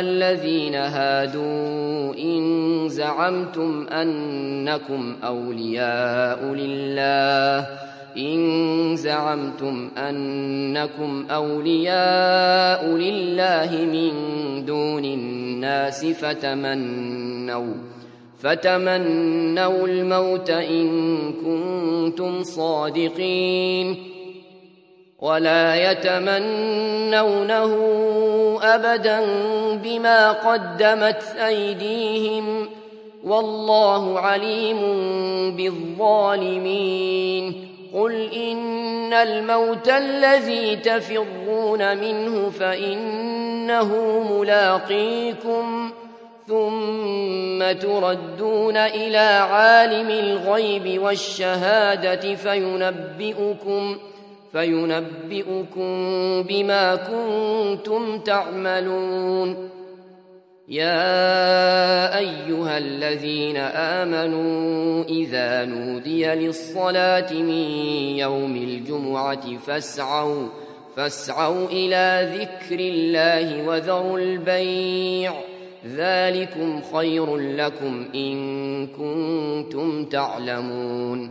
الذين هادوا إن زعمتم أنكم أولياء لله. إن زعمتم أنكم أولياء لله من دون الناس فتمنوا فتمنوا الموت إن كنتم صادقين. ولا يتمنونه أبدا بما قدمت أيديهم والله عليم بالظالمين. قل إن الموت الذي تفرون منه فإنه ملاقيكم ثم تردون إلى عالم الغيب والشهادة فينبئكم فينبئكم بما كنتم تعملون. يا أيها الذين آمنوا إذا نودي للصلاة من يوم الجمعة فاسعوا فاسعوا إلى ذكر الله وذروا البيع. ذلكم خير لكم إن كنتم تعلمون.